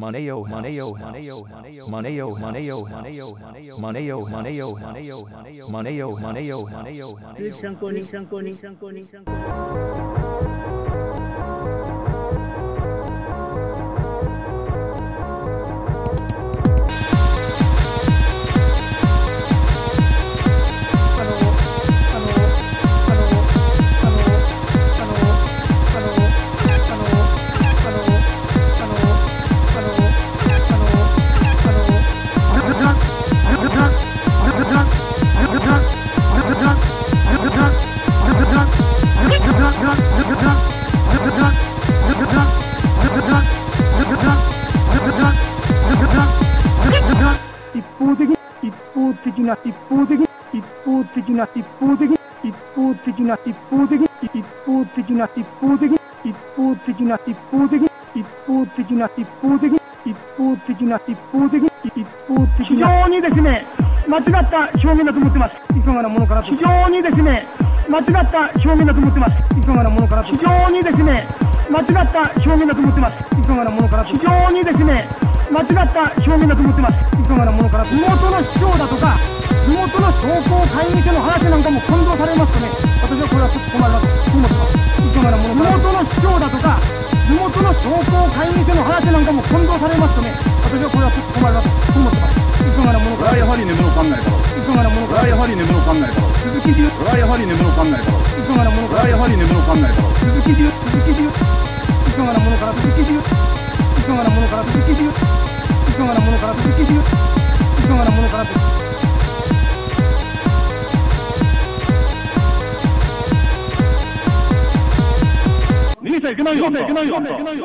Moneo Moneo Moneo Moneo Moneo Moneo Moneo Moneo Moneo Moneo Moneo Moneo Moneo Moneo Moneo 的な、一方的、一方的な、一方的、一方的な、一方的、一方的な、一方的、一方的な、一方的、一方的な、一方的、一方的な、一方的、一方的非常にですね、間違った表現だと思ってます。いかがなものかなと。非常にですね、間違った表現だと思ってます。いかがなものかなと。非常にですね、間違った表現だと思ってます。いかがなものかなと。非常にですね、間違った表現だと思ってます。いかがなものかなと。地元の市長だとか、地元の商工会議所の話なんかも混同されますとね、私はこれはちょっと困るなと思ってます？いかがなものかなと。地元の市長だとか、地元の商工会議所の話なんかも混同されますとね、私はこれはちょっと困るなと思ってます？いかがなものかなと。これはやはり眠のかんないかがなものかなこれはやはり眠のかんないだろう。鈴木重、いこれはやはり眠のかんない。かがなものかなこれはやはり眠のかんないだろう。鈴木重、鈴木重、いかがなものかな鈴木重、いかがなものかな鈴木重、いかがなものかな鈴木重、いかがなものかなと。逃げちゃいけないよ。逃げちゃ。いけないよ。